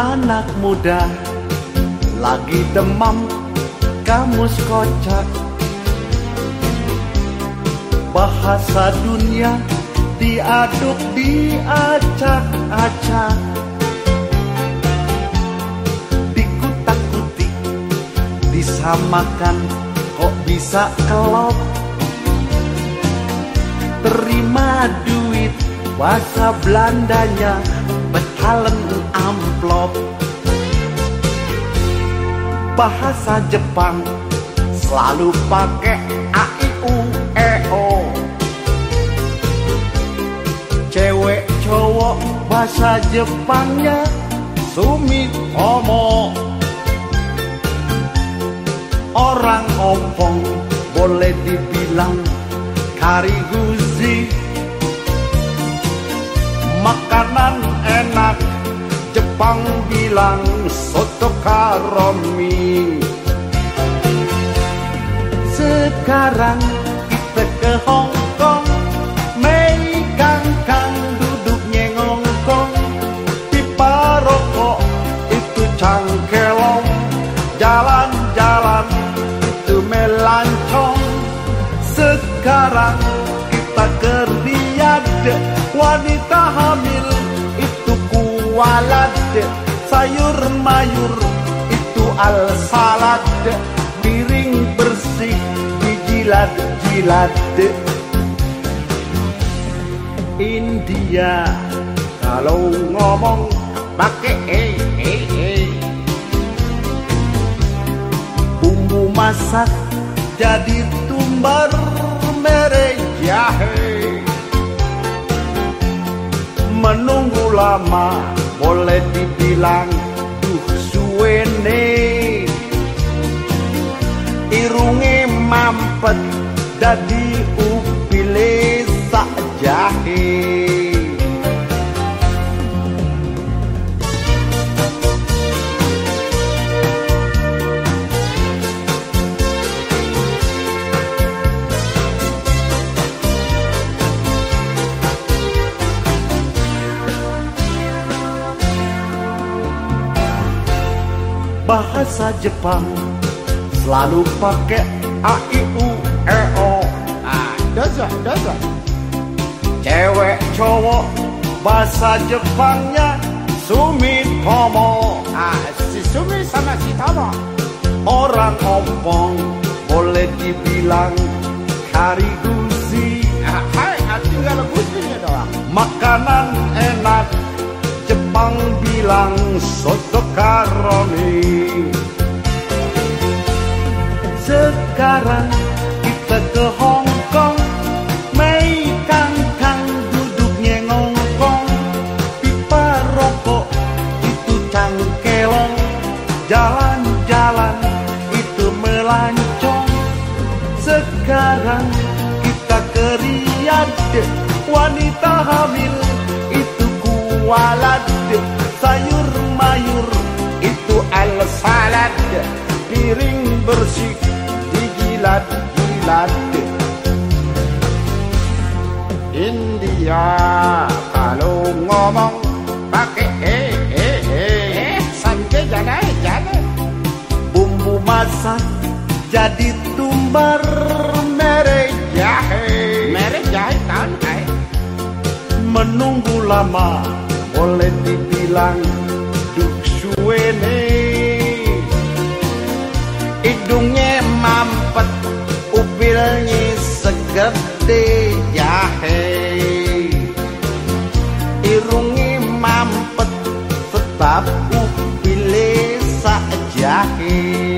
anak muda. Lagi demam kamus kocak. Bahasa dunia diaduk diacak-acak dikutak-kutik disamakan kok bisa kelop? Terima duit bahasa Belandanya betalen amplop. Bahasa Jepang selalu pakai a i u e o. Cewek cowok bahasa Jepangnya sumitomo orang ompong boleh dibilang kariguzi makanan enak. Jepang bilang soto karomi. Sekarang kita ke Hong Kong. Mei kangkang duduk nyengongkong. Pipa rokok itu cangkelong. Jalan-jalan itu melancong. Sekarang kita ke Riyadh. Wanita kualat sayur mayur itu al salad piring bersih dijilat-jilat. India kalau ngomong pakai eh eh eh. Bumbu masak jadi tumbar jahe menunggu lama boleh dibilang duh suwene. Irunge mampet dadi bahasa Jepang selalu pakai a i u e o Ah, dozo, dozo. cewek cowok bahasa Jepangnya sumitomo Ah, si Sumi sama si Tomo. orang ompong boleh dibilang kariguzi Ah, hai, tinggal gusinya doang. makanan enak Jepang bilang soto karoni sekarang kita ke Hong Kong Mei kangkang duduk nyengongkong. Pipa rokok itu cangkelong jalan-jalan itu melancong. Sekarang kita ke Riyadh wanita hamil itu kualat sayur mayur itu al salad piring bersih dijilat-jilat India kalau ngomong pakai eh eh eh. Sampai jangan jangan. bumbu masak jadi tumbar Jahe. Merek jahe hai. menunggu lama boleh dibilang duk suwene hidungnya mampet upilnya segede jahe. Irungnya mampet tetap upile sak jahe